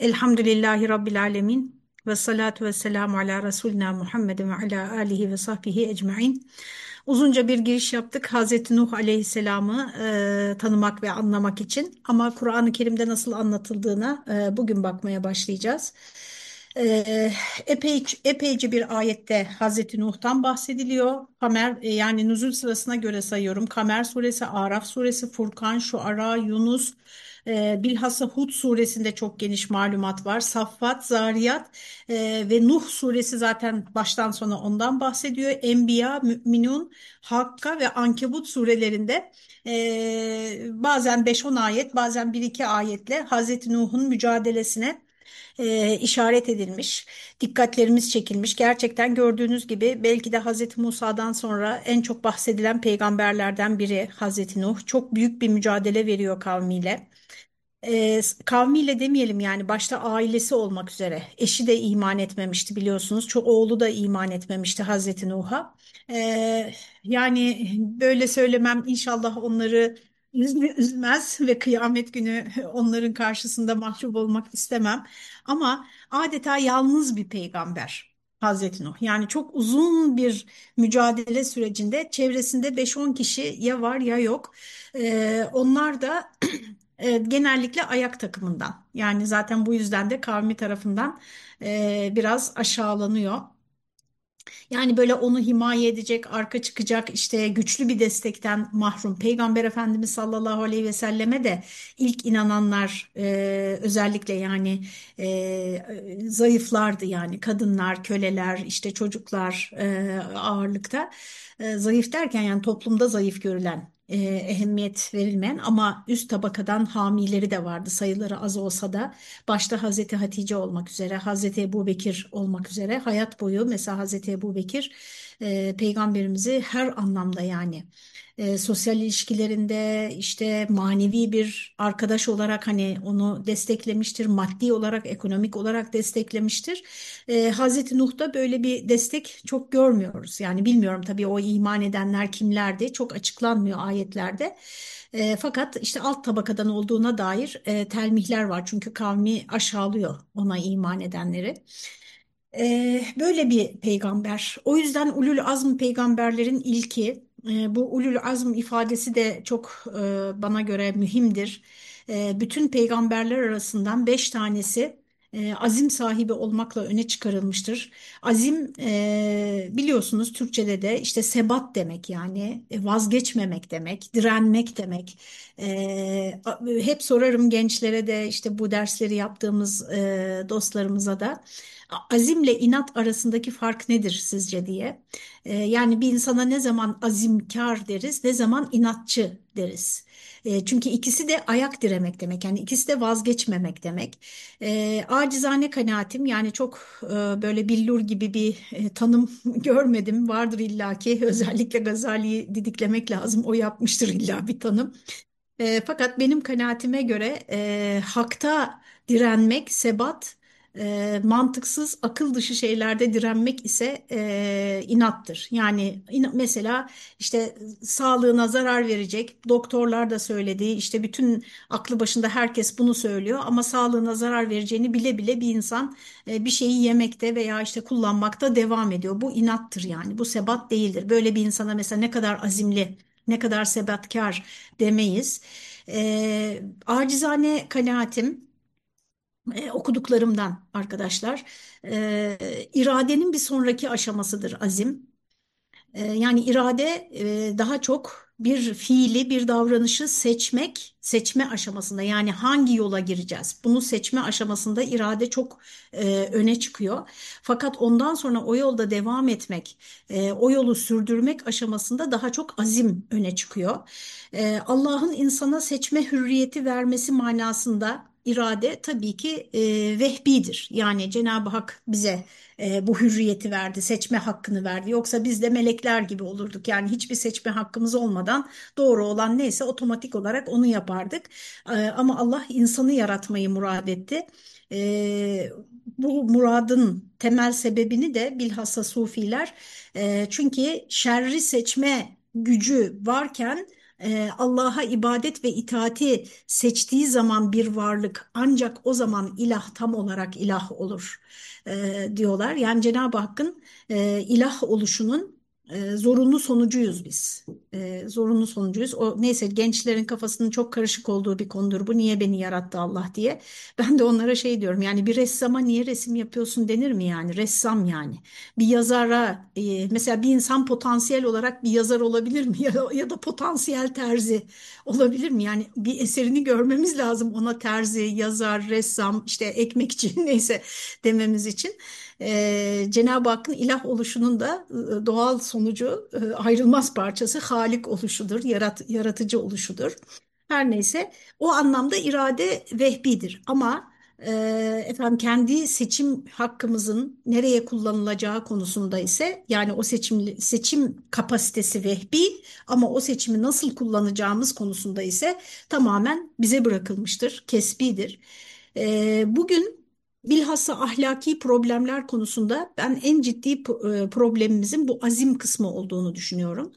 Elhamdülillahi Rabbil Alemin ve salatu ve selamu ala Resulina Muhammedin ve ala alihi ve sahbihi ecmain. Uzunca bir giriş yaptık Hazreti Nuh Aleyhisselam'ı e, tanımak ve anlamak için ama Kur'an-ı Kerim'de nasıl anlatıldığına e, bugün bakmaya başlayacağız. E, epey, epeyce bir ayette Hazreti Nuh'tan bahsediliyor. Kamer e, yani nüzul sırasına göre sayıyorum. Kamer suresi, Araf suresi, Furkan, Şuara, Yunus, e, bilhassa Hud suresinde çok geniş malumat var. Saffat, Zariyat e, ve Nuh suresi zaten baştan sona ondan bahsediyor. Enbiya, Müminun, Hakka ve Ankebut surelerinde e, bazen beş on ayet bazen bir iki ayetle Hazreti Nuh'un mücadelesine e, işaret edilmiş, dikkatlerimiz çekilmiş. Gerçekten gördüğünüz gibi belki de Hazreti Musa'dan sonra en çok bahsedilen peygamberlerden biri Hazreti Nuh. Çok büyük bir mücadele veriyor kavmiyle e, kavmiyle demeyelim yani başta ailesi olmak üzere eşi de iman etmemişti biliyorsunuz. Çok oğlu da iman etmemişti Hazreti Nuh'a. E, yani böyle söylemem inşallah onları üzme- üzmez ve kıyamet günü onların karşısında mahcup olmak istemem. Ama adeta yalnız bir peygamber. Hazreti Nuh. Yani çok uzun bir mücadele sürecinde çevresinde beş on kişi ya var ya yok. Ee, onlar da genellikle ayak takımından. Yani zaten bu yüzden de kavmi tarafından e, biraz aşağılanıyor. Yani böyle onu himaye edecek, arka çıkacak işte güçlü bir destekten mahrum. Peygamber Efendimiz sallallahu aleyhi ve selleme de ilk inananlar e, özellikle yani e, zayıflardı yani kadınlar, köleler, işte çocuklar e, ağırlıkta. E, zayıf derken yani toplumda zayıf görülen e, ehemmiyet verilmeyen ama üst tabakadan hamileri de vardı. Sayıları az olsa da başta Hazreti Hatice olmak üzere Hazreti Ebubekir olmak üzere hayat boyu mesela Hazreti Ebubekir e, peygamberimizi her anlamda yani e, sosyal ilişkilerinde işte manevi bir arkadaş olarak hani onu desteklemiştir maddi olarak ekonomik olarak desteklemiştir. E, Hazreti Nuh'ta böyle bir destek çok görmüyoruz yani bilmiyorum tabii o iman edenler kimlerdi çok açıklanmıyor ayetlerde. E, fakat işte alt tabakadan olduğuna dair e, telmihler var. Çünkü kavmi aşağılıyor ona iman edenleri. Böyle bir peygamber. O yüzden ulul azm peygamberlerin ilki. E, bu ulul azm ifadesi de çok e, bana göre mühimdir. E, bütün peygamberler arasından beş tanesi e, azim sahibi olmakla öne çıkarılmıştır. Azim e, biliyorsunuz Türkçe'de de işte sebat demek yani e, vazgeçmemek demek, direnmek demek. Hep sorarım gençlere de işte bu dersleri yaptığımız dostlarımıza da azimle inat arasındaki fark nedir sizce diye. Yani bir insana ne zaman azimkar deriz, ne zaman inatçı deriz. E, çünkü ikisi de ayak diremek demek. Yani ikisi de vazgeçmemek demek. E, acizane kanaatim yani çok e, böyle billur gibi bir e, tanım görmedim. Vardır illaki özellikle Gazali'yi didiklemek lazım. O yapmıştır illa bir tanım. E, fakat benim kanaatime göre e, hakta direnmek, sebat, e, mantıksız, akıl dışı şeylerde direnmek ise e, inattır. Yani in- mesela işte sağlığına zarar verecek, doktorlar da söylediği, işte bütün aklı başında herkes bunu söylüyor ama sağlığına zarar vereceğini bile bile bir insan e, bir şeyi yemekte veya işte kullanmakta devam ediyor. Bu inattır yani, bu sebat değildir. Böyle bir insana mesela ne kadar azimli, ne kadar sebatkar demeyiz. E, acizane kanaatim e, okuduklarımdan arkadaşlar e, iradenin bir sonraki aşamasıdır azim. E, yani irade e, daha çok bir fiili, bir davranışı seçmek, seçme aşamasında yani hangi yola gireceğiz? Bunu seçme aşamasında irade çok e, öne çıkıyor. Fakat ondan sonra o yolda devam etmek, e, o yolu sürdürmek aşamasında daha çok azim öne çıkıyor. E, Allah'ın insana seçme hürriyeti vermesi manasında irade tabii ki e, vehbidir. Yani Cenab-ı Hak bize e, bu hürriyeti verdi, seçme hakkını verdi. Yoksa biz de melekler gibi olurduk. Yani hiçbir seçme hakkımız olmadan doğru olan neyse otomatik olarak onu yapardık. E, ama Allah insanı yaratmayı murad etti. E, bu muradın temel sebebini de bilhassa sufiler e, çünkü şerri seçme gücü varken e, Allah'a ibadet ve itaati seçtiği zaman bir varlık ancak o zaman ilah tam olarak ilah olur e, diyorlar. Yani Cenab-ı Hakk'ın e, ilah oluşunun e, zorunlu sonucuyuz biz. E, zorunlu sonucuyuz. O neyse gençlerin kafasının çok karışık olduğu bir konudur. Bu niye beni yarattı Allah diye. Ben de onlara şey diyorum. Yani bir ressama niye resim yapıyorsun denir mi yani? Ressam yani. Bir yazara e, mesela bir insan potansiyel olarak bir yazar olabilir mi? Ya ya da potansiyel terzi olabilir mi? Yani bir eserini görmemiz lazım ona terzi, yazar, ressam, işte ekmekçi neyse dememiz için e, Cenab-ı Hakk'ın ilah oluşunun da e, doğal sonucu e, ayrılmaz parçası Halik oluşudur, yarat, yaratıcı oluşudur. Her neyse o anlamda irade vehbidir ama e, efendim kendi seçim hakkımızın nereye kullanılacağı konusunda ise yani o seçim seçim kapasitesi vehbi ama o seçimi nasıl kullanacağımız konusunda ise tamamen bize bırakılmıştır, kesbidir. E, bugün Bilhassa ahlaki problemler konusunda ben en ciddi e, problemimizin bu azim kısmı olduğunu düşünüyorum.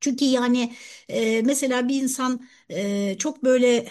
Çünkü yani e, mesela bir insan e, çok böyle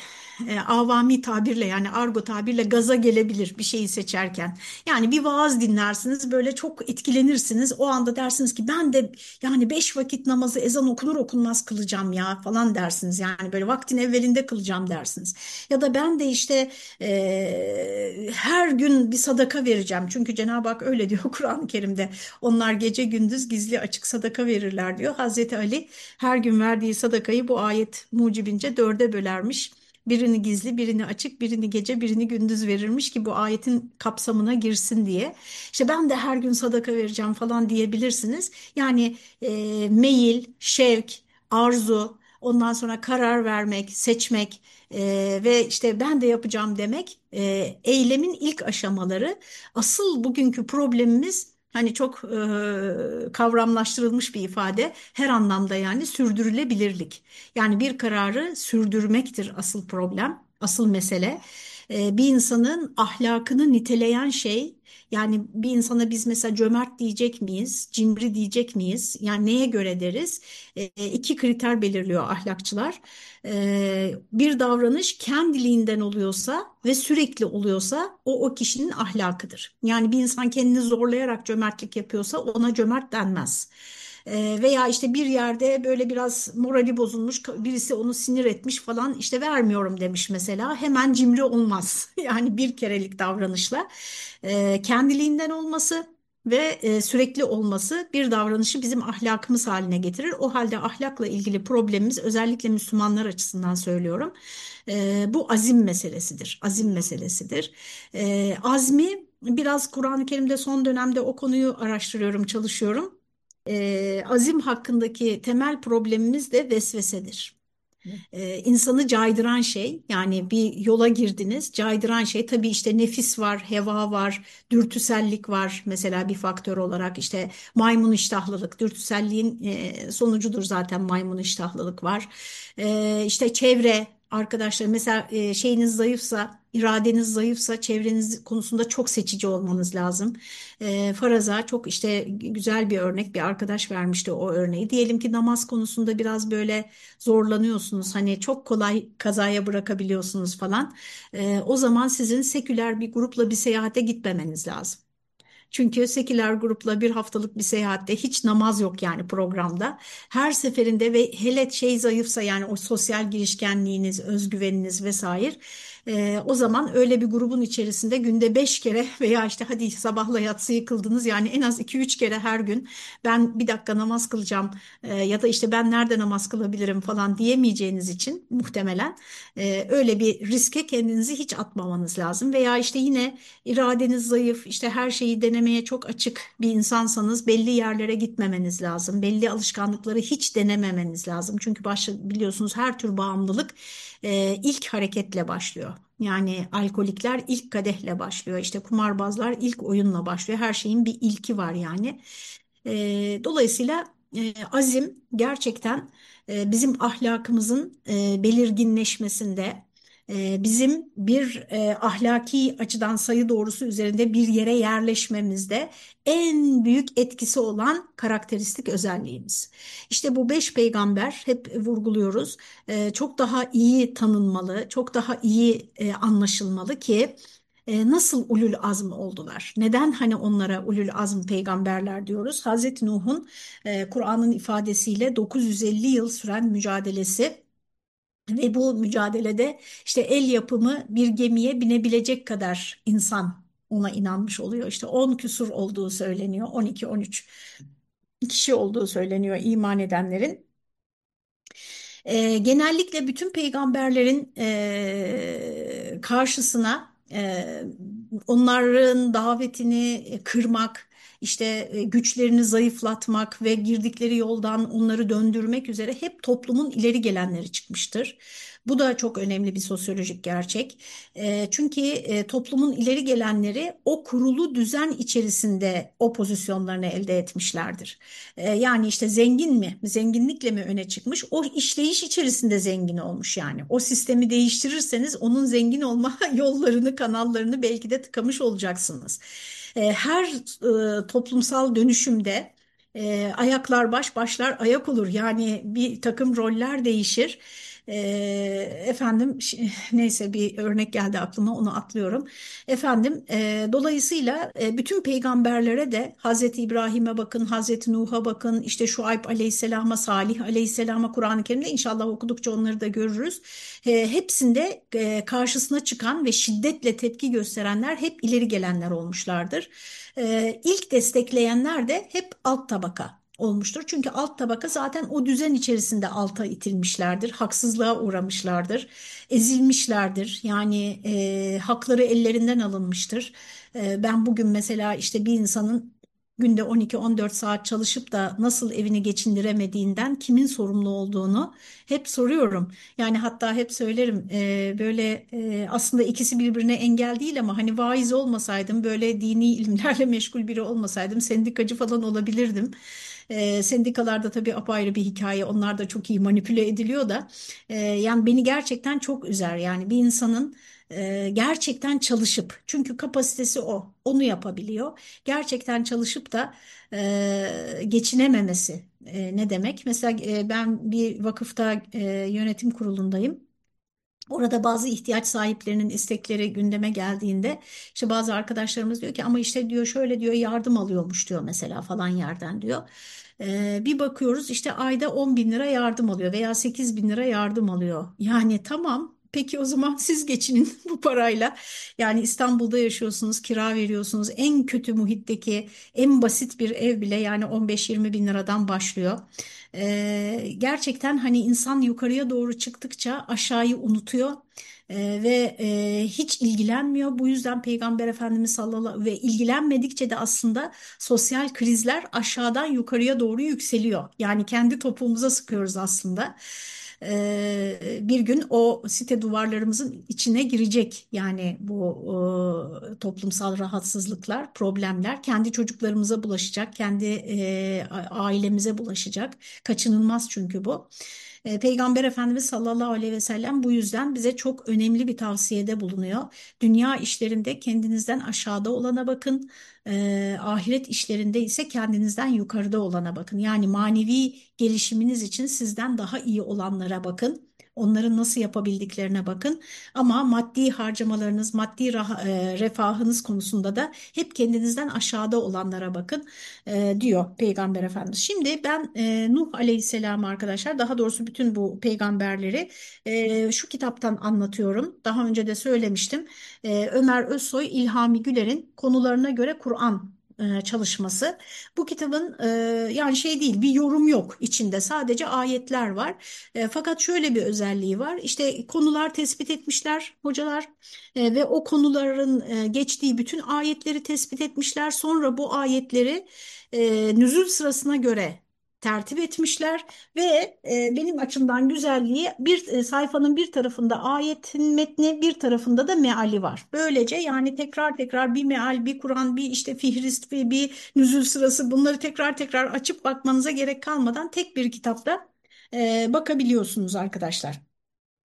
e, avami tabirle yani argo tabirle gaza gelebilir bir şeyi seçerken. Yani bir vaaz dinlersiniz böyle çok etkilenirsiniz. O anda dersiniz ki ben de yani beş vakit namazı ezan okunur okunmaz kılacağım ya falan dersiniz. Yani böyle vaktin evvelinde kılacağım dersiniz. Ya da ben de işte e, her gün bir sadaka vereceğim. Çünkü Cenab-ı Hak öyle diyor Kur'an-ı Kerim'de. Onlar gece gündüz gizli açık sadaka verirler diyor. Hazreti Ali her gün verdiği sadakayı bu ayet mucibince dörde bölermiş. Birini gizli, birini açık, birini gece, birini gündüz verirmiş ki bu ayetin kapsamına girsin diye. İşte ben de her gün sadaka vereceğim falan diyebilirsiniz. Yani e, meyil, şevk, arzu, ondan sonra karar vermek, seçmek e, ve işte ben de yapacağım demek e, eylemin ilk aşamaları. Asıl bugünkü problemimiz Hani çok e, kavramlaştırılmış bir ifade her anlamda yani sürdürülebilirlik. Yani bir kararı sürdürmektir asıl problem, asıl mesele. E, bir insanın ahlakını niteleyen şey yani bir insana biz mesela cömert diyecek miyiz, cimri diyecek miyiz? Yani neye göre deriz? E, iki kriter belirliyor ahlakçılar. E, bir davranış kendiliğinden oluyorsa ve sürekli oluyorsa o o kişinin ahlakıdır. Yani bir insan kendini zorlayarak cömertlik yapıyorsa ona cömert denmez. E, veya işte bir yerde böyle biraz morali bozulmuş birisi onu sinir etmiş falan işte vermiyorum demiş mesela hemen cimri olmaz. Yani bir kerelik davranışla e, kendiliğinden olması ve e, sürekli olması bir davranışı bizim ahlakımız haline getirir. O halde ahlakla ilgili problemimiz özellikle Müslümanlar açısından söylüyorum. E, bu azim meselesidir. Azim meselesidir. Azmi biraz Kur'an-ı Kerim'de son dönemde o konuyu araştırıyorum, çalışıyorum. E, azim hakkındaki temel problemimiz de vesvesedir. Ee, insanı caydıran şey yani bir yola girdiniz caydıran şey tabii işte nefis var heva var dürtüsellik var. Mesela bir faktör olarak işte maymun iştahlılık dürtüselliğin e, sonucudur zaten maymun iştahlılık var. Ee, işte çevre arkadaşlar mesela e, şeyiniz zayıfsa, iradeniz zayıfsa çevreniz konusunda çok seçici olmanız lazım. E, faraza çok işte güzel bir örnek bir arkadaş vermişti o örneği. Diyelim ki namaz konusunda biraz böyle zorlanıyorsunuz. Hani çok kolay kazaya bırakabiliyorsunuz falan. E, o zaman sizin seküler bir grupla bir seyahate gitmemeniz lazım. Çünkü seküler grupla bir haftalık bir seyahatte hiç namaz yok yani programda. Her seferinde ve hele şey zayıfsa yani o sosyal girişkenliğiniz, özgüveniniz vesaire e, o zaman öyle bir grubun içerisinde günde beş kere veya işte hadi sabahla yatsıyı kıldınız yani en az iki üç kere her gün ben bir dakika namaz kılacağım e, ya da işte ben nerede namaz kılabilirim falan diyemeyeceğiniz için muhtemelen e, öyle bir riske kendinizi hiç atmamanız lazım. Veya işte yine iradeniz zayıf işte her şeyi denemeye çok açık bir insansanız belli yerlere gitmemeniz lazım. Belli alışkanlıkları hiç denememeniz lazım. Çünkü başta biliyorsunuz her tür bağımlılık e, ilk hareketle başlıyor. Yani alkolikler ilk kadehle başlıyor. İşte kumarbazlar ilk oyunla başlıyor. Her şeyin bir ilki var yani. E, dolayısıyla e, azim gerçekten e, bizim ahlakımızın e, belirginleşmesinde bizim bir e, ahlaki açıdan sayı doğrusu üzerinde bir yere yerleşmemizde en büyük etkisi olan karakteristik özelliğimiz. İşte bu beş peygamber hep vurguluyoruz e, çok daha iyi tanınmalı, çok daha iyi e, anlaşılmalı ki e, nasıl ulul azm oldular? Neden hani onlara ulul azm peygamberler diyoruz? Hazreti Nuh'un Kur'an'ın ifadesiyle 950 yıl süren mücadelesi ve bu mücadelede işte el yapımı bir gemiye binebilecek kadar insan ona inanmış oluyor. İşte 10 küsur olduğu söyleniyor, 12-13 kişi olduğu söyleniyor iman edenlerin. E, genellikle bütün peygamberlerin e, karşısına e, onların davetini kırmak, işte e, güçlerini zayıflatmak ve girdikleri yoldan onları döndürmek üzere hep toplumun ileri gelenleri çıkmıştır. Bu da çok önemli bir sosyolojik gerçek. E, çünkü e, toplumun ileri gelenleri o kurulu düzen içerisinde o pozisyonlarını elde etmişlerdir. Yani işte zengin mi, zenginlikle mi öne çıkmış? O işleyiş içerisinde zengin olmuş yani. O sistemi değiştirirseniz onun zengin olma yollarını, kanallarını belki de tıkamış olacaksınız. E, her e, toplumsal dönüşümde e, ayaklar baş, başlar ayak olur. Yani bir takım roller değişir. Efendim neyse bir örnek geldi aklıma onu atlıyorum. Efendim e, dolayısıyla e, bütün peygamberlere de Hazreti İbrahim'e bakın, Hazreti Nuh'a bakın, işte Şuayb Aleyhisselam'a, Salih Aleyhisselam'a Kur'an-ı Kerim'de inşallah okudukça onları da görürüz. E, hepsinde e, karşısına çıkan ve şiddetle tepki gösterenler hep ileri gelenler olmuşlardır. E, ilk destekleyenler de hep alt tabaka olmuştur. Çünkü alt tabaka zaten o düzen içerisinde alta itilmişlerdir, haksızlığa uğramışlardır, ezilmişlerdir. Yani e, hakları ellerinden alınmıştır. E, ben bugün mesela işte bir insanın günde 12-14 saat çalışıp da nasıl evini geçindiremediğinden kimin sorumlu olduğunu hep soruyorum. Yani hatta hep söylerim e, böyle e, aslında ikisi birbirine engel değil ama hani vaiz olmasaydım böyle dini ilimlerle meşgul biri olmasaydım sendikacı falan olabilirdim. E, sendikalarda tabii apayrı bir hikaye. Onlar da çok iyi manipüle ediliyor da. E, yani beni gerçekten çok üzer. Yani bir insanın e, gerçekten çalışıp çünkü kapasitesi o. Onu yapabiliyor. Gerçekten çalışıp da e, geçinememesi e, ne demek? Mesela e, ben bir vakıfta e, yönetim kurulundayım. Orada bazı ihtiyaç sahiplerinin istekleri gündeme geldiğinde işte bazı arkadaşlarımız diyor ki ama işte diyor şöyle diyor yardım alıyormuş diyor mesela falan yerden diyor. Ee, bir bakıyoruz işte ayda 10 bin lira yardım alıyor veya 8 bin lira yardım alıyor. Yani tamam Peki o zaman siz geçinin bu parayla. Yani İstanbul'da yaşıyorsunuz, kira veriyorsunuz. En kötü muhitteki en basit bir ev bile yani 15-20 bin liradan başlıyor. Ee, gerçekten hani insan yukarıya doğru çıktıkça aşağıyı unutuyor. Ee, ve e, hiç ilgilenmiyor. Bu yüzden Peygamber Efendimiz sallallahu ve ilgilenmedikçe de aslında sosyal krizler aşağıdan yukarıya doğru yükseliyor. Yani kendi topuğumuza sıkıyoruz aslında. Bir gün o site duvarlarımızın içine girecek. Yani bu toplumsal rahatsızlıklar, problemler kendi çocuklarımıza bulaşacak, kendi ailemize bulaşacak. Kaçınılmaz çünkü bu. E, Peygamber Efendimiz sallallahu aleyhi ve sellem bu yüzden bize çok önemli bir tavsiyede bulunuyor. Dünya işlerinde kendinizden aşağıda olana bakın, e, ahiret işlerinde ise kendinizden yukarıda olana bakın. Yani manevi gelişiminiz için sizden daha iyi olanlara bakın. Onların nasıl yapabildiklerine bakın. Ama maddi harcamalarınız, maddi e, refahınız konusunda da hep kendinizden aşağıda olanlara bakın e, diyor Peygamber Efendimiz. Şimdi ben e, Nuh Aleyhisselam arkadaşlar daha doğrusu bütün bu peygamberleri şu kitaptan anlatıyorum. Daha önce de söylemiştim. Ömer Özsoy, İlhami Güler'in konularına göre Kur'an e, çalışması. Bu kitabın e, yani şey değil bir yorum yok içinde sadece ayetler var. E, fakat şöyle bir özelliği var işte konular tespit etmişler hocalar ve o konuların geçtiği bütün ayetleri tespit etmişler. Sonra bu ayetleri nüzul sırasına göre tertip etmişler ve e, benim açımdan güzelliği bir e, sayfanın bir tarafında ayetin metni bir tarafında da meali var. Böylece yani tekrar tekrar bir meal, bir Kur'an, bir işte fihrist ve bir nüzul sırası bunları tekrar tekrar açıp bakmanıza gerek kalmadan tek bir kitapta e, bakabiliyorsunuz arkadaşlar.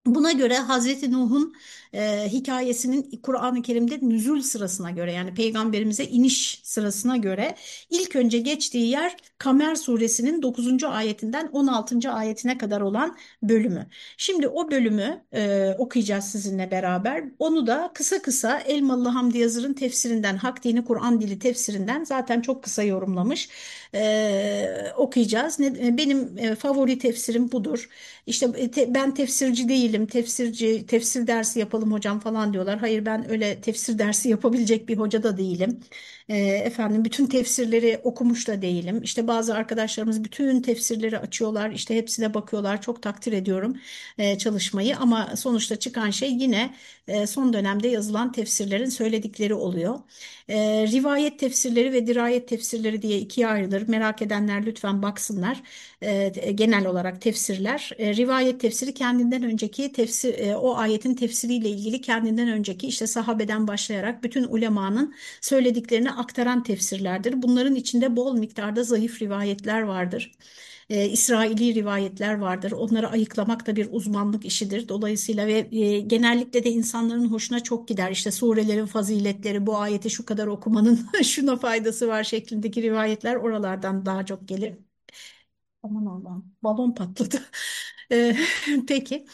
Buna göre Hazreti Nuh'un e, hikayesinin Kur'an-ı Kerim'de nüzul sırasına göre yani peygamberimize iniş sırasına göre ilk önce geçtiği yer Kamer suresinin 9. ayetinden 16. ayetine kadar olan bölümü. Şimdi o bölümü e, okuyacağız sizinle beraber. Onu da kısa kısa Elmalı Hamdi Yazır'ın tefsirinden, Hak Dini Kur'an Dili tefsirinden zaten çok kısa yorumlamış. E, okuyacağız. Ne, benim e, favori tefsirim budur. İşte e, te- ben tefsirci değilim, tefsirci, tefsir dersi yapalım hocam falan diyorlar. Hayır ben öyle tefsir dersi yapabilecek bir hoca da değilim. E, efendim bütün tefsirleri okumuş da değilim. İşte bazı arkadaşlarımız bütün tefsirleri açıyorlar, işte hepsine bakıyorlar. Çok takdir ediyorum e, çalışmayı ama sonuçta çıkan şey yine e, son dönemde yazılan tefsirlerin söyledikleri oluyor. E, rivayet tefsirleri ve dirayet tefsirleri diye ikiye ayrılır. Merak edenler lütfen baksınlar. E, genel olarak tefsirler. E, rivayet tefsiri kendinden önceki tefsir, e, o ayetin tefsiriyle ilgili kendinden önceki işte sahabeden başlayarak bütün ulemanın söylediklerini aktaran tefsirlerdir. Bunların içinde bol miktarda zayıf rivayetler vardır. E, İsraili rivayetler vardır. Onları ayıklamak da bir uzmanlık işidir. Dolayısıyla ve e, genellikle de insanların hoşuna çok gider. İşte surelerin faziletleri, bu ayeti şu kadar okumanın şuna faydası var şeklindeki rivayetler oralardan daha çok gelir. Aman Allah'ım, balon patladı. E, peki,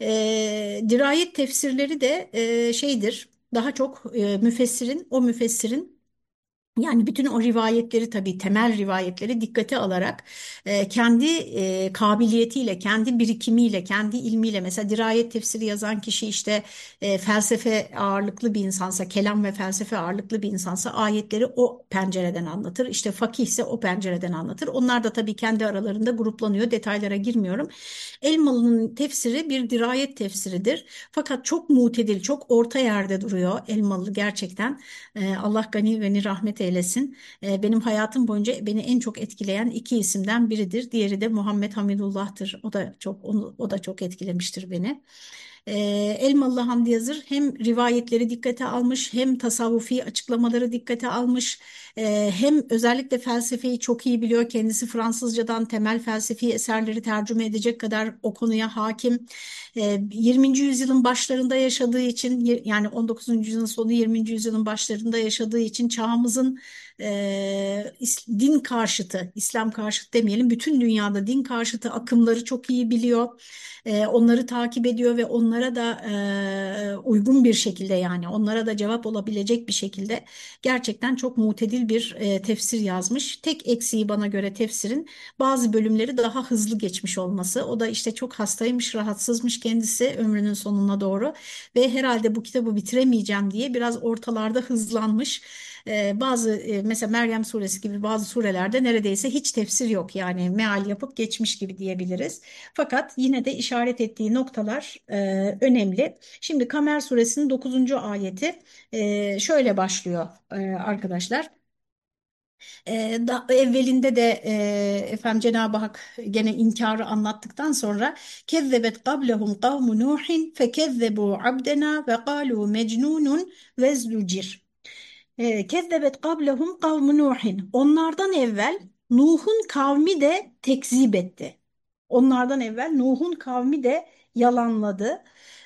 e, dirayet tefsirleri de e, şeydir. Daha çok e, müfessirin, o müfessirin yani bütün o rivayetleri tabii temel rivayetleri dikkate alarak e, kendi e, kabiliyetiyle, kendi birikimiyle, kendi ilmiyle mesela dirayet tefsiri yazan kişi işte e, felsefe ağırlıklı bir insansa, kelam ve felsefe ağırlıklı bir insansa ayetleri o pencereden anlatır. İşte fakih ise o pencereden anlatır. Onlar da tabii kendi aralarında gruplanıyor. Detaylara girmiyorum. Elmalı'nın tefsiri bir dirayet tefsiridir. Fakat çok mutedil, çok orta yerde duruyor Elmalı gerçekten. E, Allah gani ve ni rahmet eylesin. E, benim hayatım boyunca beni en çok etkileyen iki isimden biridir. Diğeri de Muhammed Hamidullah'tır. O da çok onu, o da çok etkilemiştir beni. E, Elmalı Hamdi Yazır hem rivayetleri dikkate almış hem tasavvufi açıklamaları dikkate almış e, hem özellikle felsefeyi çok iyi biliyor. Kendisi Fransızcadan temel felsefi eserleri tercüme edecek kadar o konuya hakim. E, 20. yüzyılın başlarında yaşadığı için yani 19. yüzyılın sonu 20. yüzyılın başlarında yaşadığı için çağımızın e, din karşıtı, İslam karşıtı demeyelim, bütün dünyada din karşıtı akımları çok iyi biliyor. E, onları takip ediyor ve onlara da e, uygun bir şekilde yani onlara da cevap olabilecek bir şekilde gerçekten çok mutedil bir e, tefsir yazmış. Tek eksiği bana göre tefsirin bazı bölümleri daha hızlı geçmiş olması. O da işte çok hastaymış, rahatsızmış kendisi ömrünün sonuna doğru ve herhalde bu kitabı bitiremeyeceğim diye biraz ortalarda hızlanmış. Ee, bazı e, mesela Meryem suresi gibi bazı surelerde neredeyse hiç tefsir yok yani meal yapıp geçmiş gibi diyebiliriz. Fakat yine de işaret ettiği noktalar e, önemli. Şimdi Kamer suresinin 9. ayeti e, şöyle başlıyor arkadaşlar. E, evvelinde de e, efendim Cenab-ı Hak gene inkarı anlattıktan sonra kezzebet qablehum kavmu Nuhin fekezzebu abdena ve kalu mecnunun vezlucir. E, Kezzebet kablehum kavmu Nuhin. Onlardan evvel Nuh'un kavmi de tekzip etti. Onlardan evvel Nuh'un kavmi de yalanladı.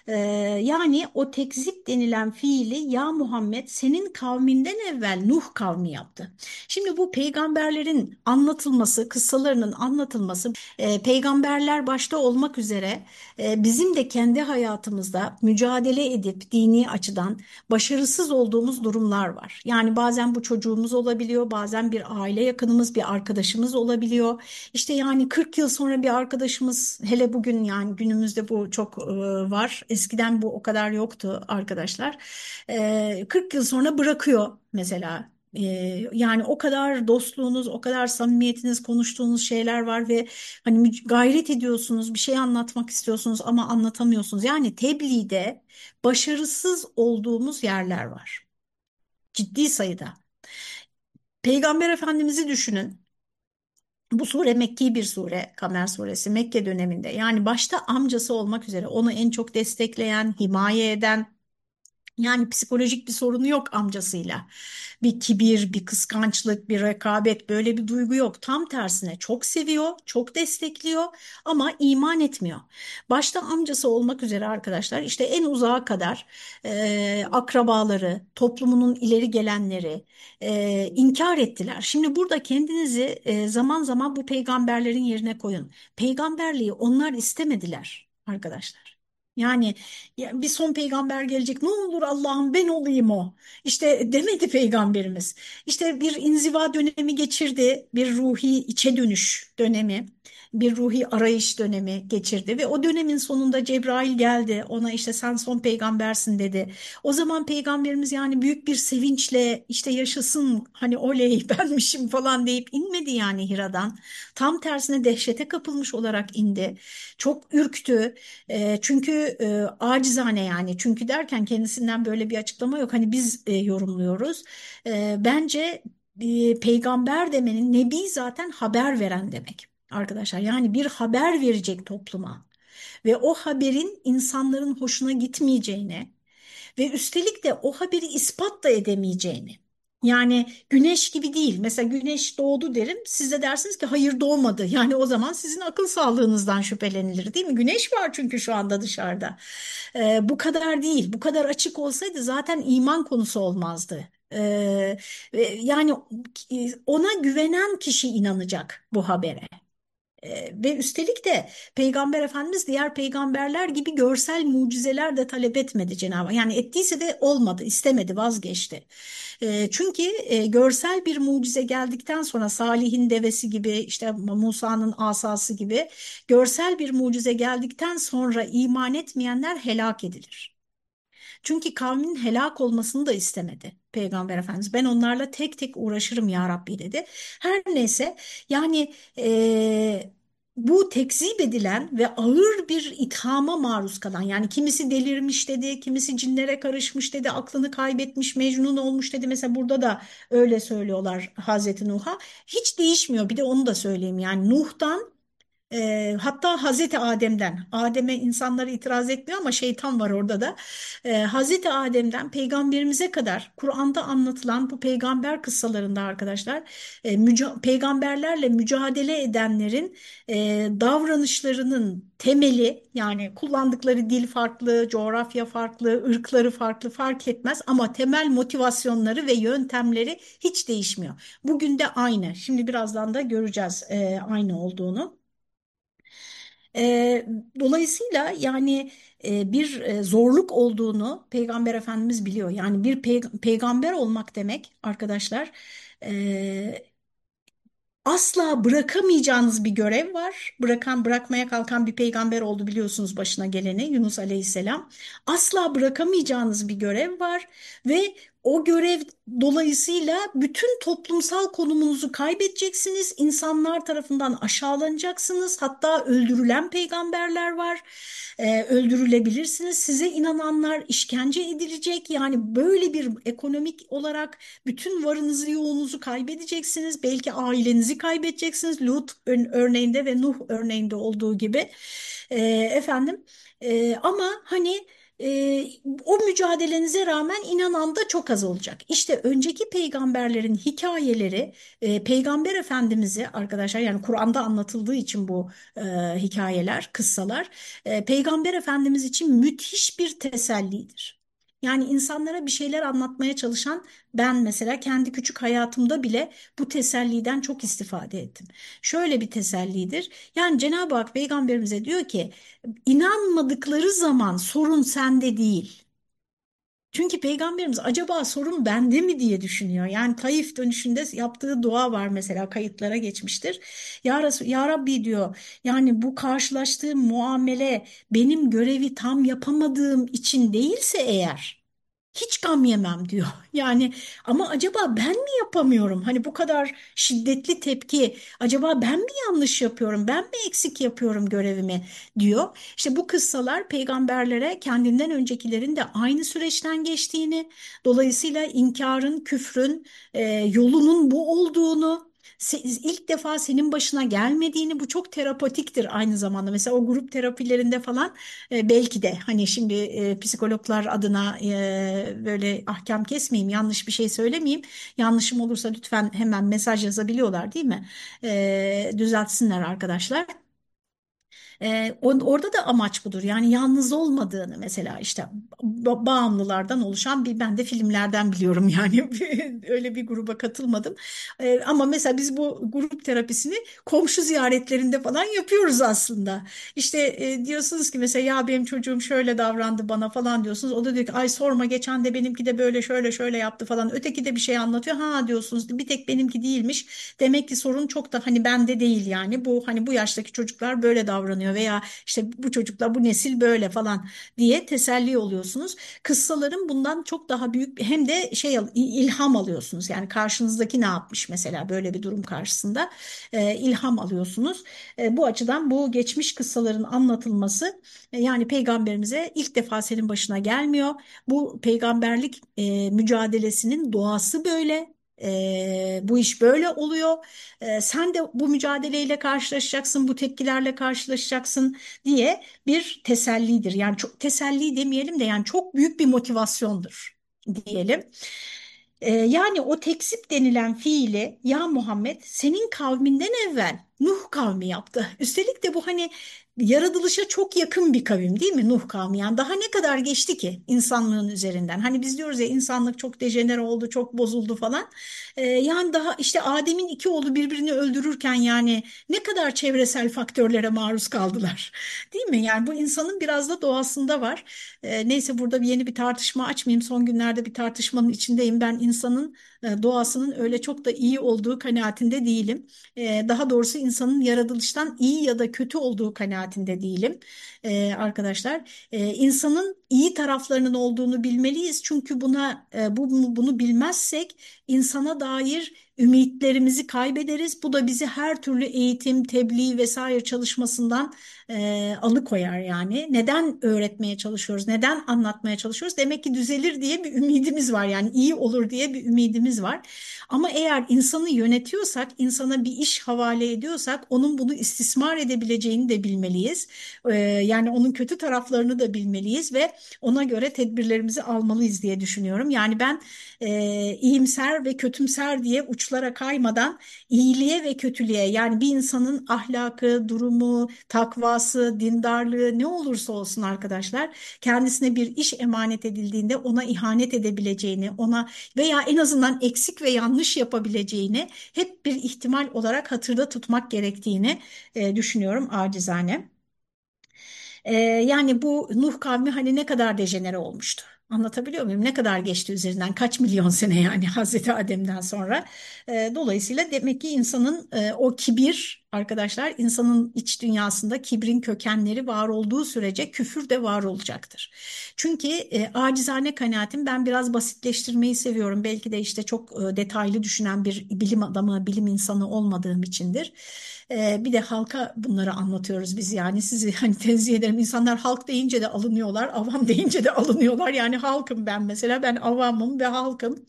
Ee, yani o tekzip denilen fiili ya Muhammed senin kavminden evvel Nuh kavmi yaptı. Şimdi bu peygamberlerin anlatılması, kıssalarının anlatılması, e, peygamberler başta olmak üzere e, bizim de kendi hayatımızda mücadele edip dini açıdan başarısız olduğumuz durumlar var. Yani bazen bu çocuğumuz olabiliyor, bazen bir aile yakınımız, bir arkadaşımız olabiliyor. İşte yani 40 yıl sonra bir arkadaşımız hele bugün yani günümüzde bu çok e, var. Eskiden bu o kadar yoktu arkadaşlar. E, 40 yıl sonra bırakıyor mesela. Yani o kadar dostluğunuz, o kadar samimiyetiniz, konuştuğunuz şeyler var ve hani gayret ediyorsunuz, bir şey anlatmak istiyorsunuz ama anlatamıyorsunuz. Yani tebliğde başarısız olduğumuz yerler var. Ciddi sayıda. Peygamber Efendimiz'i düşünün. Bu sure Mekki bir sure, Kamer suresi Mekke döneminde. Yani başta amcası olmak üzere onu en çok destekleyen, himaye eden, Yani psikolojik bir sorunu yok amcasıyla. Bir kibir, bir kıskançlık, bir rekabet böyle bir duygu yok. Tam tersine çok seviyor, çok destekliyor ama iman etmiyor. Başta amcası olmak üzere arkadaşlar işte en uzağa kadar e, akrabaları, toplumunun ileri gelenleri e, inkar ettiler. Şimdi burada kendinizi e, zaman zaman bu peygamberlerin yerine koyun. Peygamberliği onlar istemediler arkadaşlar. Yani ya bir son peygamber gelecek. Ne olur Allah'ım ben olayım o. İşte demedi peygamberimiz. İşte bir inziva dönemi geçirdi. Bir ruhi içe dönüş dönemi. Bir ruhi arayış dönemi geçirdi ve o dönemin sonunda Cebrail geldi. Ona işte sen son peygambersin dedi. O zaman peygamberimiz yani büyük bir sevinçle işte yaşasın hani oley benmişim falan deyip inmedi yani Hira'dan. Tam tersine dehşete kapılmış olarak indi. Çok ürktü. E, çünkü e, acizane yani çünkü derken kendisinden böyle bir açıklama yok. Hani biz e, yorumluyoruz. E, bence e, peygamber demenin nebi zaten haber veren demek arkadaşlar. Yani bir haber verecek topluma ve o haberin insanların hoşuna gitmeyeceğine ve üstelik de o haberi ispat da edemeyeceğini. Yani güneş gibi değil. Mesela güneş doğdu derim. Siz de dersiniz ki hayır doğmadı. Yani o zaman sizin akıl sağlığınızdan şüphelenilir değil mi? Güneş var çünkü şu anda dışarıda. Ee, bu kadar değil. Bu kadar açık olsaydı zaten iman konusu olmazdı. Ee, yani ona güvenen kişi inanacak bu habere. Ve üstelik de Peygamber Efendimiz diğer peygamberler gibi görsel mucizeler de talep etmedi Cenab-ı. Yani ettiyse de olmadı, istemedi, vazgeçti. Çünkü görsel bir mucize geldikten sonra Salih'in devesi gibi, işte Musa'nın asası gibi görsel bir mucize geldikten sonra iman etmeyenler helak edilir. Çünkü kavmin helak olmasını da istemedi Peygamber Efendimiz. Ben onlarla tek tek uğraşırım ya Rabbi dedi. Her neyse yani e, bu tekzip edilen ve ağır bir ithama maruz kalan yani kimisi delirmiş dedi, kimisi cinlere karışmış dedi, aklını kaybetmiş, mecnun olmuş dedi. Mesela burada da öyle söylüyorlar Hazreti Nuh'a. Hiç değişmiyor bir de onu da söyleyeyim yani Nuh'tan e, hatta Hazreti Adem'den, Adem'e insanlar itiraz etmiyor ama şeytan var orada da. E, Hazreti Adem'den peygamberimize kadar Kur'an'da anlatılan bu peygamber kıssalarında arkadaşlar e, müca peygamberlerle mücadele edenlerin e, davranışlarının temeli yani kullandıkları dil farklı, coğrafya farklı, ırkları farklı fark etmez ama temel motivasyonları ve yöntemleri hiç değişmiyor. Bugün de aynı. Şimdi birazdan da göreceğiz e, aynı olduğunu. E, dolayısıyla yani e, bir e, zorluk olduğunu Peygamber Efendimiz biliyor. Yani bir pey peygamber olmak demek arkadaşlar e, asla bırakamayacağınız bir görev var. Bırakan bırakmaya kalkan bir peygamber oldu biliyorsunuz başına geleni Yunus Aleyhisselam. Asla bırakamayacağınız bir görev var ve o görev dolayısıyla bütün toplumsal konumunuzu kaybedeceksiniz. İnsanlar tarafından aşağılanacaksınız. Hatta öldürülen peygamberler var. Ee, öldürülebilirsiniz. Size inananlar işkence edilecek. Yani böyle bir ekonomik olarak bütün varınızı yoğunuzu kaybedeceksiniz. Belki ailenizi kaybedeceksiniz. Lut örneğinde ve Nuh örneğinde olduğu gibi. Ee, efendim e, ama hani e, o mücadelenize rağmen inanan da çok az olacak. İşte önceki peygamberlerin hikayeleri e, peygamber efendimizi arkadaşlar yani Kur'an'da anlatıldığı için bu e, hikayeler, kıssalar e, peygamber efendimiz için müthiş bir tesellidir. Yani insanlara bir şeyler anlatmaya çalışan ben mesela kendi küçük hayatımda bile bu teselliden çok istifade ettim. Şöyle bir tesellidir. Yani Cenab-ı Hak peygamberimize diyor ki inanmadıkları zaman sorun sende değil. Çünkü peygamberimiz acaba sorun bende mi diye düşünüyor. Yani Taif dönüşünde yaptığı dua var mesela kayıtlara geçmiştir. Ya, Resul, ya Rabbi diyor yani bu karşılaştığım muamele benim görevi tam yapamadığım için değilse eğer hiç gam yemem diyor. Yani ama acaba ben mi yapamıyorum? Hani bu kadar şiddetli tepki acaba ben mi yanlış yapıyorum? Ben mi eksik yapıyorum görevimi diyor. İşte bu kıssalar peygamberlere kendinden öncekilerin de aynı süreçten geçtiğini, dolayısıyla inkarın, küfrün e, yolunun bu olduğunu ilk defa senin başına gelmediğini bu çok terapotiktir aynı zamanda. Mesela o grup terapilerinde falan e, belki de hani şimdi e, psikologlar adına e, böyle ahkam kesmeyeyim, yanlış bir şey söylemeyeyim. Yanlışım olursa lütfen hemen mesaj yazabiliyorlar değil mi? E, düzeltsinler arkadaşlar. On- orada da amaç budur. Yani yalnız olmadığını mesela işte ba- bağımlılardan oluşan bir ben de filmlerden biliyorum yani öyle bir gruba katılmadım. Ee, ama mesela biz bu grup terapisini komşu ziyaretlerinde falan yapıyoruz aslında. İşte e, diyorsunuz ki mesela ya benim çocuğum şöyle davrandı bana falan diyorsunuz. O da diyor ki ay sorma geçen de benimki de böyle şöyle şöyle yaptı falan. Öteki de bir şey anlatıyor. Ha diyorsunuz bir tek benimki değilmiş. Demek ki sorun çok da hani bende değil yani. Bu hani bu yaştaki çocuklar böyle davranıyor veya işte bu çocuklar bu nesil böyle falan diye teselli oluyorsunuz. Kıssaların bundan çok daha büyük hem de şey ilham alıyorsunuz. Yani karşınızdaki ne yapmış mesela böyle bir durum karşısında e, ilham alıyorsunuz. E, bu açıdan bu geçmiş kıssaların anlatılması e, yani peygamberimize ilk defa senin başına gelmiyor. Bu peygamberlik e, mücadelesinin doğası böyle. E, bu iş böyle oluyor. E, sen de bu mücadeleyle karşılaşacaksın, bu tepkilerle karşılaşacaksın diye bir tesellidir. Yani çok teselli demeyelim de yani çok büyük bir motivasyondur diyelim. E, yani o tekzip denilen fiili ya Muhammed senin kavminden evvel Nuh kavmi yaptı. Üstelik de bu hani yaratılışa çok yakın bir kavim değil mi Nuh kavmi? Yani daha ne kadar geçti ki insanlığın üzerinden? Hani biz diyoruz ya insanlık çok dejenere oldu, çok bozuldu falan. Ee, yani daha işte Adem'in iki oğlu birbirini öldürürken yani ne kadar çevresel faktörlere maruz kaldılar. Değil mi? Yani bu insanın biraz da doğasında var. Ee, neyse burada yeni bir tartışma açmayayım. Son günlerde bir tartışmanın içindeyim. Ben insanın doğasının öyle çok da iyi olduğu kanaatinde değilim. Ee, daha doğrusu insanın yaratılıştan iyi ya da kötü olduğu kanaatinde değilim. Ee, arkadaşlar, insanın iyi taraflarının olduğunu bilmeliyiz. Çünkü buna e, bu bunu bilmezsek insana dair ümitlerimizi kaybederiz. Bu da bizi her türlü eğitim, tebliğ vesaire çalışmasından e, alıkoyar yani. Neden öğretmeye çalışıyoruz? Neden anlatmaya çalışıyoruz? Demek ki düzelir diye bir ümidimiz var. Yani iyi olur diye bir ümidimiz var. Ama eğer insanı yönetiyorsak, insana bir iş havale ediyorsak onun bunu istismar edebileceğini de bilmeliyiz. E, yani onun kötü taraflarını da bilmeliyiz ve ona göre tedbirlerimizi almalıyız diye düşünüyorum. Yani ben e, iyimser ve kötümser diye uçlara kaymadan iyiliğe ve kötülüğe yani bir insanın ahlakı, durumu, takvası, dindarlığı ne olursa olsun arkadaşlar kendisine bir iş emanet edildiğinde ona ihanet edebileceğini, ona veya en azından eksik ve yanlış yapabileceğini hep bir ihtimal olarak hatırda tutmak gerektiğini e, düşünüyorum acizane. Ee, yani bu Nuh kavmi hani ne kadar dejenere olmuştu. Anlatabiliyor muyum? Ne kadar geçti üzerinden kaç milyon sene yani Hazreti Adem'den sonra. Dolayısıyla demek ki insanın o kibir arkadaşlar insanın iç dünyasında kibrin kökenleri var olduğu sürece küfür de var olacaktır. Çünkü e, acizane kanaatim ben biraz basitleştirmeyi seviyorum. Belki de işte çok e, detaylı düşünen bir bilim adamı, bilim insanı olmadığım içindir. Ee, bir de halka bunları anlatıyoruz biz yani sizi hani tenzih ederim insanlar halk deyince de alınıyorlar avam deyince de alınıyorlar yani halkım ben mesela ben avamım ve halkım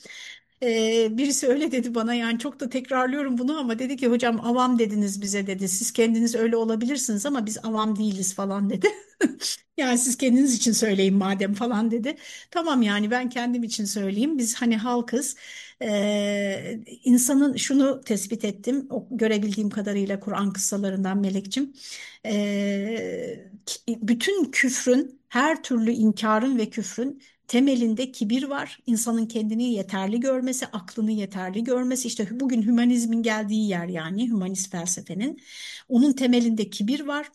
ee, birisi öyle dedi bana yani çok da tekrarlıyorum bunu ama dedi ki hocam avam dediniz bize dedi siz kendiniz öyle olabilirsiniz ama biz avam değiliz falan dedi. Yani siz kendiniz için söyleyin madem falan dedi. Tamam yani ben kendim için söyleyeyim. Biz hani halkız. Ee, insanın şunu tespit ettim. O, görebildiğim kadarıyla Kur'an kıssalarından Melekçim. Ki- bütün küfrün, her türlü inkarın ve küfrün temelinde kibir var. İnsanın kendini yeterli görmesi, aklını yeterli görmesi. İşte bugün hümanizmin geldiği yer yani hümanist felsefenin. Onun temelinde kibir var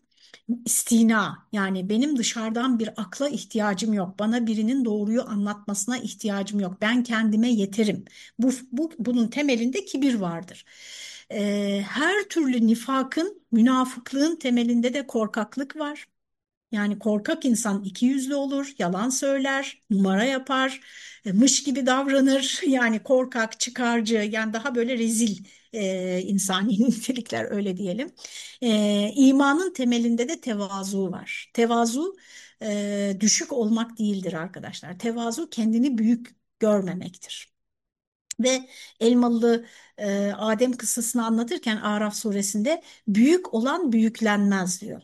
istina yani benim dışarıdan bir akla ihtiyacım yok. Bana birinin doğruyu anlatmasına ihtiyacım yok. Ben kendime yeterim. Bu, bu bunun temelinde kibir vardır. Ee, her türlü nifakın, münafıklığın temelinde de korkaklık var. Yani korkak insan iki yüzlü olur, yalan söyler, numara yapar, e, mış gibi davranır. Yani korkak, çıkarcı, yani daha böyle rezil e, insani nitelikler öyle diyelim. E, imanın temelinde de tevazu var. Tevazu e, düşük olmak değildir arkadaşlar. Tevazu kendini büyük görmemektir. Ve Elmalı e, Adem kıssasını anlatırken Araf suresinde büyük olan büyüklenmez diyor.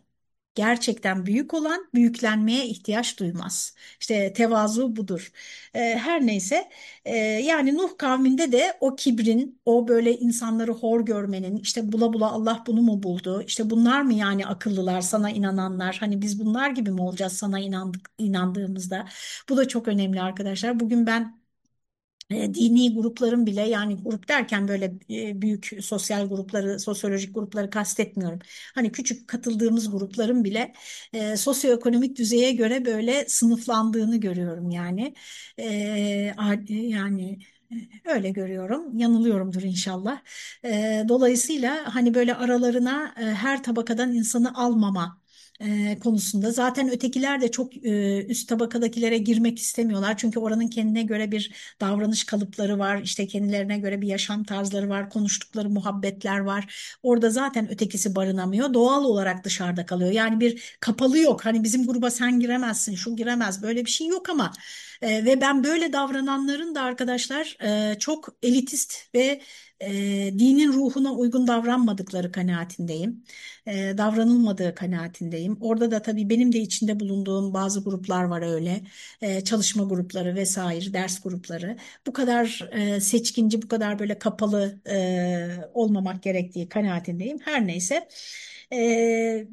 Gerçekten büyük olan büyüklenmeye ihtiyaç duymaz. İşte tevazu budur. E, her neyse e, yani Nuh kavminde de o kibrin, o böyle insanları hor görmenin, işte bula bula Allah bunu mu buldu? İşte bunlar mı yani akıllılar, sana inananlar? Hani biz bunlar gibi mi olacağız sana inandık, inandığımızda? Bu da çok önemli arkadaşlar. Bugün ben dini grupların bile yani grup derken böyle büyük sosyal grupları, sosyolojik grupları kastetmiyorum. Hani küçük katıldığımız grupların bile e, sosyoekonomik düzeye göre böyle sınıflandığını görüyorum yani. E, yani öyle görüyorum. Yanılıyorumdur inşallah. E, dolayısıyla hani böyle aralarına e, her tabakadan insanı almama e, konusunda. Zaten ötekiler de çok e, üst tabakadakilere girmek istemiyorlar. Çünkü oranın kendine göre bir davranış kalıpları var, işte kendilerine göre bir yaşam tarzları var, konuştukları muhabbetler var. Orada zaten ötekisi barınamıyor. Doğal olarak dışarıda kalıyor. Yani bir kapalı yok. Hani bizim gruba sen giremezsin, şu giremez. Böyle bir şey yok ama e, ve ben böyle davrananların da arkadaşlar çok elitist ve e, dinin ruhuna uygun davranmadıkları kanaatindeyim. E, davranılmadığı kanaatindeyim. Orada da tabii benim de içinde bulunduğum bazı gruplar var öyle. E, çalışma grupları vesaire, ders grupları. Bu kadar e, seçkinci, bu kadar böyle kapalı e, olmamak gerektiği kanaatindeyim. Her neyse. E,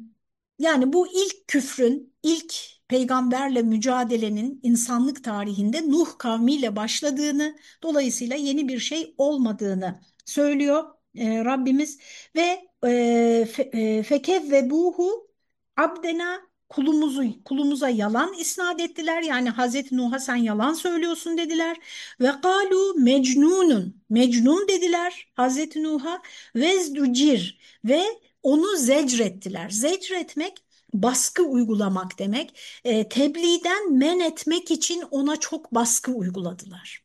yani bu ilk küfrün, ilk peygamberle mücadelenin insanlık tarihinde Nuh kavmiyle başladığını, dolayısıyla yeni bir şey olmadığını söylüyor e, Rabbimiz ve e, fe, e, fekevvebuhu abdena kulumuzu kulumuza yalan isnat ettiler. Yani Hazreti Nuh'a sen yalan söylüyorsun dediler. Ve kalu mecnunun mecnun dediler Hazreti Nuh'a vezducir ve onu zecrettiler. Zecretmek baskı uygulamak demek. E, tebliğden men etmek için ona çok baskı uyguladılar.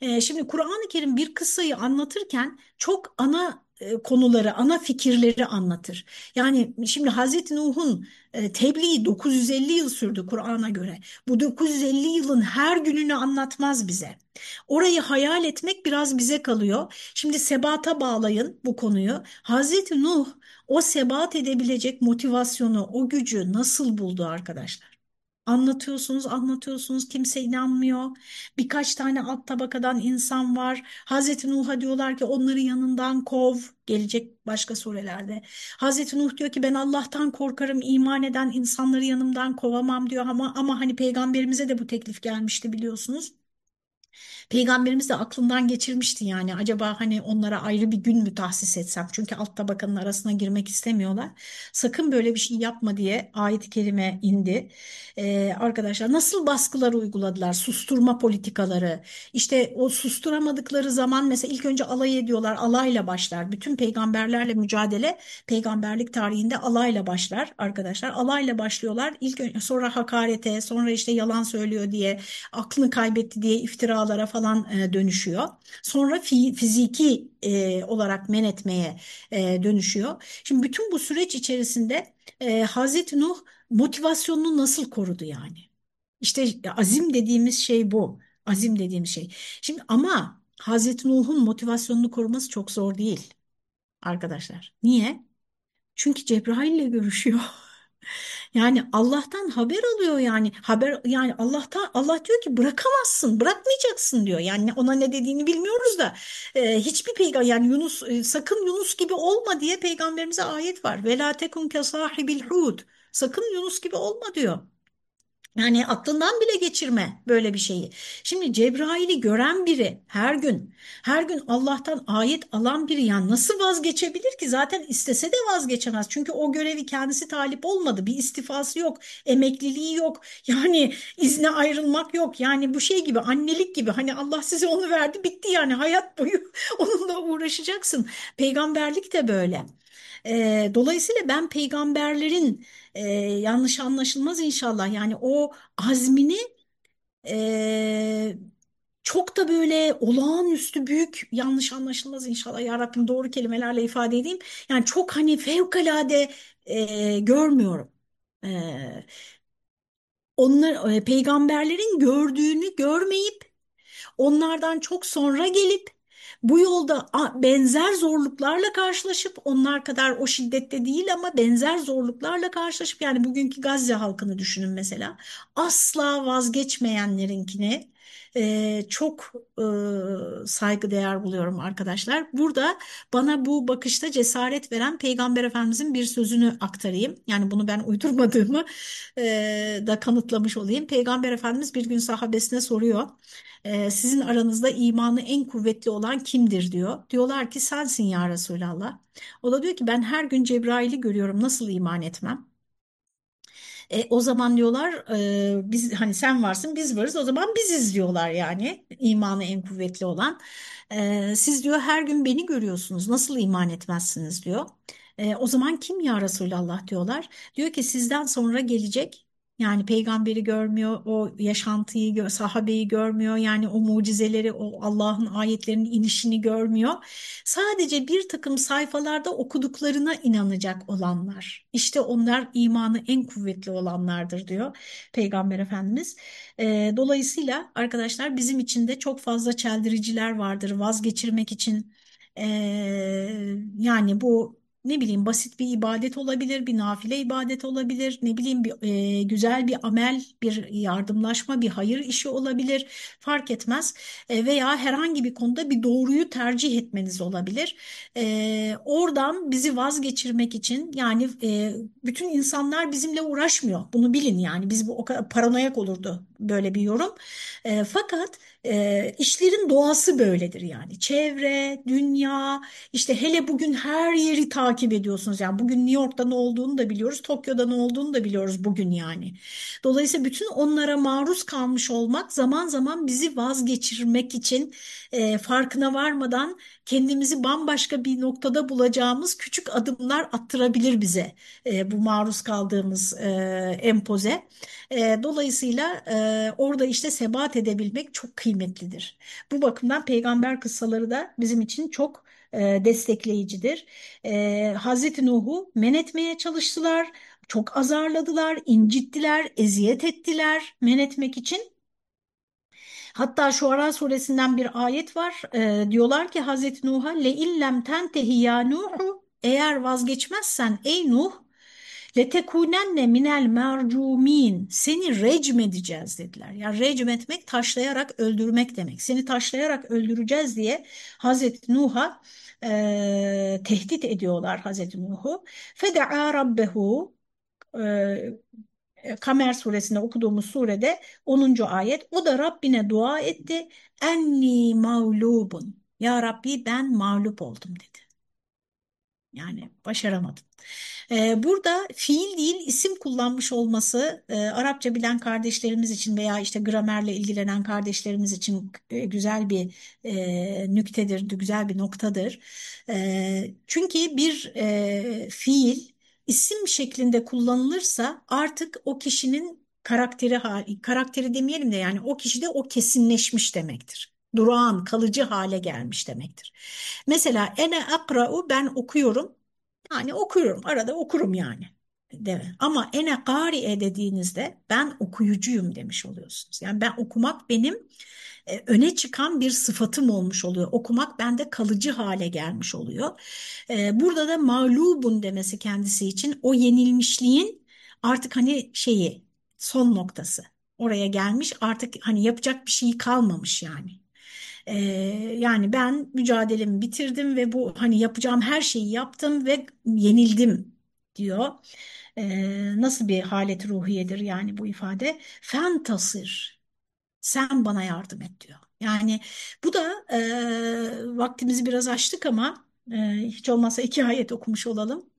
E, şimdi Kur'an-ı Kerim bir kıssayı anlatırken çok ana e, konuları, ana fikirleri anlatır. Yani şimdi Hazreti Nuh'un e, tebliği 950 yıl sürdü Kur'an'a göre. Bu 950 yılın her gününü anlatmaz bize. Orayı hayal etmek biraz bize kalıyor. Şimdi sebata bağlayın bu konuyu. Hazreti Nuh o sebat edebilecek motivasyonu, o gücü nasıl buldu arkadaşlar? Anlatıyorsunuz, anlatıyorsunuz, kimse inanmıyor. Birkaç tane alt tabakadan insan var. Hazreti Nuh'a diyorlar ki onları yanından kov. Gelecek başka surelerde. Hazreti Nuh diyor ki ben Allah'tan korkarım, iman eden insanları yanımdan kovamam diyor ama ama hani peygamberimize de bu teklif gelmişti biliyorsunuz. Peygamberimiz de aklından geçirmişti yani acaba hani onlara ayrı bir gün mü tahsis etsem? Çünkü alt tabakanın arasına girmek istemiyorlar. Sakın böyle bir şey yapma diye ayet-i kerime indi. Ee, arkadaşlar nasıl baskılar uyguladılar? Susturma politikaları. İşte o susturamadıkları zaman mesela ilk önce alay ediyorlar. Alayla başlar. Bütün peygamberlerle mücadele peygamberlik tarihinde alayla başlar arkadaşlar. Alayla başlıyorlar. İlk önce sonra hakarete, sonra işte yalan söylüyor diye, aklını kaybetti diye iftiralara falan e, dönüşüyor. Sonra fi, fiziki e, olarak men etmeye e, dönüşüyor. Şimdi bütün bu süreç içerisinde e, Hazreti Nuh motivasyonunu nasıl korudu yani? İşte azim dediğimiz şey bu. Azim dediğimiz şey. Şimdi ama Hazreti Nuh'un motivasyonunu koruması çok zor değil arkadaşlar. Niye? Çünkü Cebrail ile görüşüyor. Yani Allah'tan haber alıyor yani. Haber yani Allah'tan Allah diyor ki bırakamazsın bırakmayacaksın diyor. Yani ona ne dediğini bilmiyoruz da e, hiçbir peygamber yani Yunus e, sakın Yunus gibi olma diye peygamberimize ayet var. Ve la tekun hud. Sakın Yunus gibi olma diyor. Yani aklından bile geçirme böyle bir şeyi. Şimdi Cebrail'i gören biri her gün, her gün Allah'tan ayet alan biri yani nasıl vazgeçebilir ki? Zaten istese de vazgeçemez. Çünkü o görevi kendisi talip olmadı. Bir istifası yok, emekliliği yok. Yani izne ayrılmak yok. Yani bu şey gibi annelik gibi. Hani Allah size onu verdi bitti yani hayat boyu onunla uğraşacaksın. Peygamberlik de böyle. Dolayısıyla ben peygamberlerin e, yanlış anlaşılmaz inşallah yani o azmini e, çok da böyle olağanüstü büyük yanlış anlaşılmaz inşallah ya Rabbim doğru kelimelerle ifade edeyim. Yani çok hani fevkalade e, görmüyorum. E, onlar e, peygamberlerin gördüğünü görmeyip onlardan çok sonra gelip bu yolda benzer zorluklarla karşılaşıp onlar kadar o şiddette değil ama benzer zorluklarla karşılaşıp yani bugünkü Gazze halkını düşünün mesela asla vazgeçmeyenlerinkine e, çok e, saygıdeğer buluyorum arkadaşlar. Burada bana bu bakışta cesaret veren Peygamber Efendimizin bir sözünü aktarayım. Yani bunu ben uydurmadığımı e, da kanıtlamış olayım. Peygamber Efendimiz bir gün sahabesine soruyor. E, sizin aranızda imanı en kuvvetli olan kimdir diyor. Diyorlar ki sensin ya Resulallah. O da diyor ki ben her gün Cebrail'i görüyorum nasıl iman etmem? E, o zaman diyorlar e, biz hani sen varsın biz varız o zaman biziz diyorlar yani imanı en kuvvetli olan. E, siz diyor her gün beni görüyorsunuz nasıl iman etmezsiniz diyor. E, o zaman kim ya Resulallah diyorlar. Diyor ki sizden sonra gelecek yani peygamberi görmüyor, o yaşantıyı, sahabeyi görmüyor. Yani o mucizeleri, o Allah'ın ayetlerinin inişini görmüyor. Sadece bir takım sayfalarda okuduklarına inanacak olanlar. İşte onlar imanı en kuvvetli olanlardır diyor Peygamber Efendimiz. Dolayısıyla arkadaşlar bizim için de çok fazla çeldiriciler vardır vazgeçirmek için. Yani bu ne bileyim basit bir ibadet olabilir, bir nafile ibadet olabilir, ne bileyim bir e, güzel bir amel, bir yardımlaşma, bir hayır işi olabilir, fark etmez. E, veya herhangi bir konuda bir doğruyu tercih etmeniz olabilir. E, oradan bizi vazgeçirmek için yani e, bütün insanlar bizimle uğraşmıyor. Bunu bilin yani biz bu o kadar paranoyak olurdu böyle bir yorum. E, fakat e, işlerin doğası böyledir yani. Çevre, dünya, işte hele bugün her yeri takip ediyorsunuz. Yani bugün New York'ta ne olduğunu da biliyoruz, Tokyo'da ne olduğunu da biliyoruz bugün yani. Dolayısıyla bütün onlara maruz kalmış olmak zaman zaman bizi vazgeçirmek için e, farkına varmadan kendimizi bambaşka bir noktada bulacağımız küçük adımlar attırabilir bize e, bu maruz kaldığımız e, empoze. E, dolayısıyla e, orada işte sebat edebilmek çok kıymetlidir. Bu bakımdan peygamber kıssaları da bizim için çok e, destekleyicidir. E, Hazreti Nuh'u men etmeye çalıştılar, çok azarladılar, incittiler, eziyet ettiler men etmek için. Hatta Şuara suresinden bir ayet var. E, diyorlar ki Hazreti Nuh'a le illem tentehi ya Nuhu eğer vazgeçmezsen ey Nuh letekunenne minel mercumin seni recm edeceğiz dediler. Yani recm etmek taşlayarak öldürmek demek. Seni taşlayarak öldüreceğiz diye Hazreti Nuh'a e, tehdit ediyorlar Hazreti Nuh'u. Feda'a rabbehu e, Kamer suresinde okuduğumuz surede 10. ayet o da Rabbine dua etti. Enni mağlubun. Ya Rabbi ben mağlup oldum dedi. Yani başaramadım. Ee, burada fiil değil isim kullanmış olması e, Arapça bilen kardeşlerimiz için veya işte gramerle ilgilenen kardeşlerimiz için e, güzel bir e, nüktedir, güzel bir noktadır. E, çünkü bir e, fiil isim şeklinde kullanılırsa artık o kişinin karakteri hali, karakteri demeyelim de yani o kişide o kesinleşmiş demektir. Durağan, kalıcı hale gelmiş demektir. Mesela ene akra'u ben okuyorum. Yani okuyorum. Arada okurum yani. De. Ama ene kari'e dediğinizde ben okuyucuyum demiş oluyorsunuz. Yani ben okumak benim e, öne çıkan bir sıfatım olmuş oluyor. Okumak bende kalıcı hale gelmiş oluyor. E, burada da mağlubun demesi kendisi için o yenilmişliğin artık hani şeyi son noktası. Oraya gelmiş artık hani yapacak bir şey kalmamış yani. Ee, yani ben mücadelemi bitirdim ve bu hani yapacağım her şeyi yaptım ve yenildim diyor. Ee, nasıl bir halet ruhiyedir yani bu ifade? Fentasir, sen bana yardım et diyor. Yani bu da e, vaktimizi biraz açtık ama e, hiç olmazsa iki ayet okumuş olalım.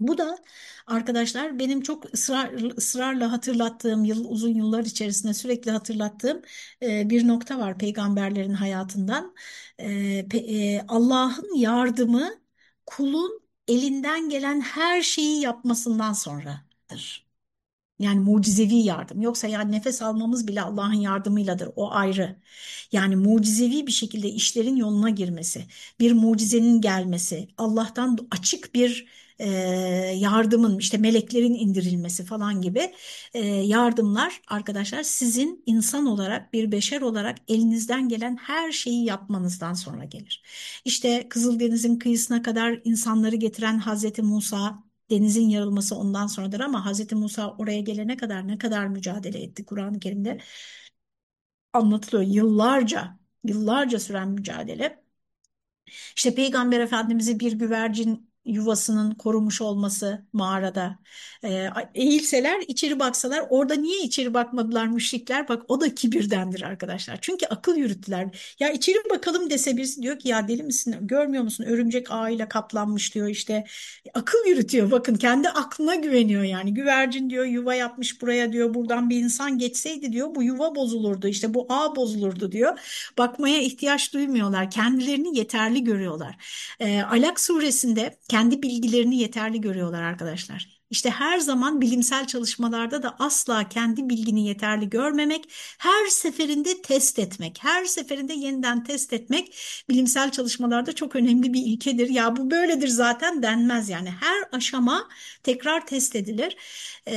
Bu da arkadaşlar benim çok ısrar, ısrarla hatırlattığım yıl uzun yıllar içerisinde sürekli hatırlattığım e, bir nokta var peygamberlerin hayatından. E, e, Allah'ın yardımı kulun elinden gelen her şeyi yapmasından sonradır. Yani mucizevi yardım. Yoksa yani nefes almamız bile Allah'ın yardımıyladır. O ayrı. Yani mucizevi bir şekilde işlerin yoluna girmesi, bir mucizenin gelmesi, Allah'tan açık bir e, yardımın işte meleklerin indirilmesi falan gibi e, yardımlar arkadaşlar sizin insan olarak bir beşer olarak elinizden gelen her şeyi yapmanızdan sonra gelir. İşte Kızıldeniz'in kıyısına kadar insanları getiren Hazreti Musa denizin yarılması ondan sonradır ama Hazreti Musa oraya gelene kadar ne kadar mücadele etti Kur'an-ı Kerim'de anlatılıyor yıllarca yıllarca süren mücadele. İşte Peygamber Efendimiz'i bir güvercin yuvasının korumuş olması mağarada. Ee, eğilseler içeri baksalar orada niye içeri bakmadılar müşrikler? Bak o da kibirdendir arkadaşlar. Çünkü akıl yürüttüler. Ya içeri bakalım dese birisi diyor ki ya deli misin görmüyor musun örümcek ağıyla kaplanmış diyor işte. Akıl yürütüyor bakın kendi aklına güveniyor yani. Güvercin diyor yuva yapmış buraya diyor buradan bir insan geçseydi diyor bu yuva bozulurdu işte bu ağ bozulurdu diyor. Bakmaya ihtiyaç duymuyorlar kendilerini yeterli görüyorlar. E, Alak suresinde kendi bilgilerini yeterli görüyorlar arkadaşlar. İşte her zaman bilimsel çalışmalarda da asla kendi bilgini yeterli görmemek, her seferinde test etmek, her seferinde yeniden test etmek bilimsel çalışmalarda çok önemli bir ilkedir. Ya bu böyledir zaten denmez yani her aşama tekrar test edilir. E,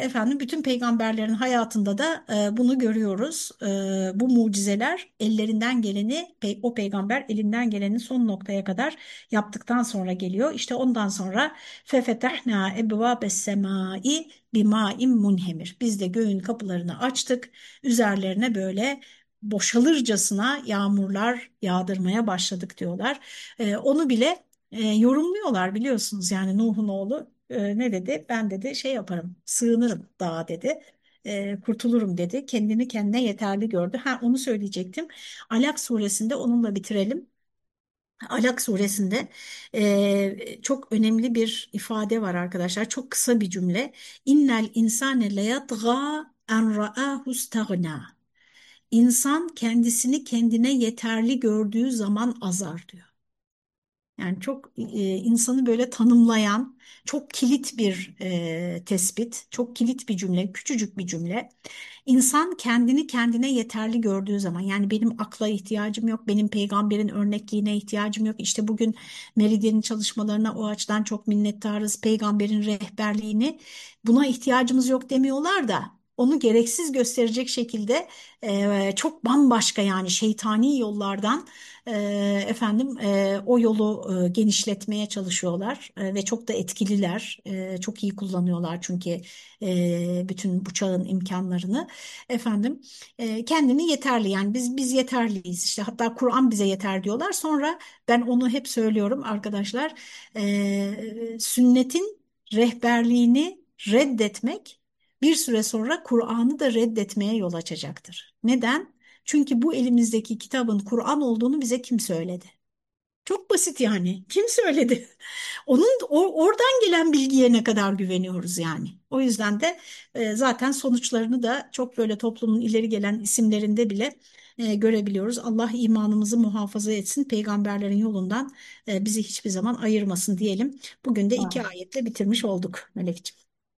efendim bütün peygamberlerin hayatında da e, bunu görüyoruz. E, bu mucizeler ellerinden geleni, o peygamber elinden geleni son noktaya kadar yaptıktan sonra geliyor. İşte ondan sonra fefetehna ebvabes semai bima'in munhemir. Biz de göğün kapılarını açtık. Üzerlerine böyle boşalırcasına yağmurlar yağdırmaya başladık diyorlar. E, onu bile e, yorumluyorlar biliyorsunuz yani Nuh'un oğlu e, ne dedi? Ben dedi şey yaparım, sığınırım dağa dedi. E, kurtulurum dedi. Kendini kendine yeterli gördü. Ha onu söyleyecektim. Alak suresinde onunla bitirelim. Alak suresinde e, çok önemli bir ifade var arkadaşlar. Çok kısa bir cümle. İnnel insane leyatgâ en ra'ahu stagna. İnsan kendisini kendine yeterli gördüğü zaman azar diyor. Yani çok e, insanı böyle tanımlayan çok kilit bir e, tespit, çok kilit bir cümle, küçücük bir cümle. İnsan kendini kendine yeterli gördüğü zaman yani benim akla ihtiyacım yok, benim peygamberin örnekliğine ihtiyacım yok. İşte bugün Meridyen'in çalışmalarına o açıdan çok minnettarız. Peygamberin rehberliğini buna ihtiyacımız yok demiyorlar da onu gereksiz gösterecek şekilde e, çok bambaşka yani şeytani yollardan e, efendim e, o yolu e, genişletmeye çalışıyorlar e, ve çok da etkililer. E, çok iyi kullanıyorlar çünkü e, bütün bu çağın imkanlarını. Efendim e, kendini yeterli yani biz biz yeterliyiz işte hatta Kur'an bize yeter diyorlar. Sonra ben onu hep söylüyorum arkadaşlar e, sünnetin rehberliğini reddetmek bir süre sonra Kur'an'ı da reddetmeye yol açacaktır. Neden? Çünkü bu elimizdeki kitabın Kur'an olduğunu bize kim söyledi? Çok basit yani. Kim söyledi? Onun o, oradan gelen bilgiye ne kadar güveniyoruz yani. O yüzden de e, zaten sonuçlarını da çok böyle toplumun ileri gelen isimlerinde bile e, görebiliyoruz. Allah imanımızı muhafaza etsin, peygamberlerin yolundan e, bizi hiçbir zaman ayırmasın diyelim. Bugün de iki ayetle bitirmiş olduk Melekciğim.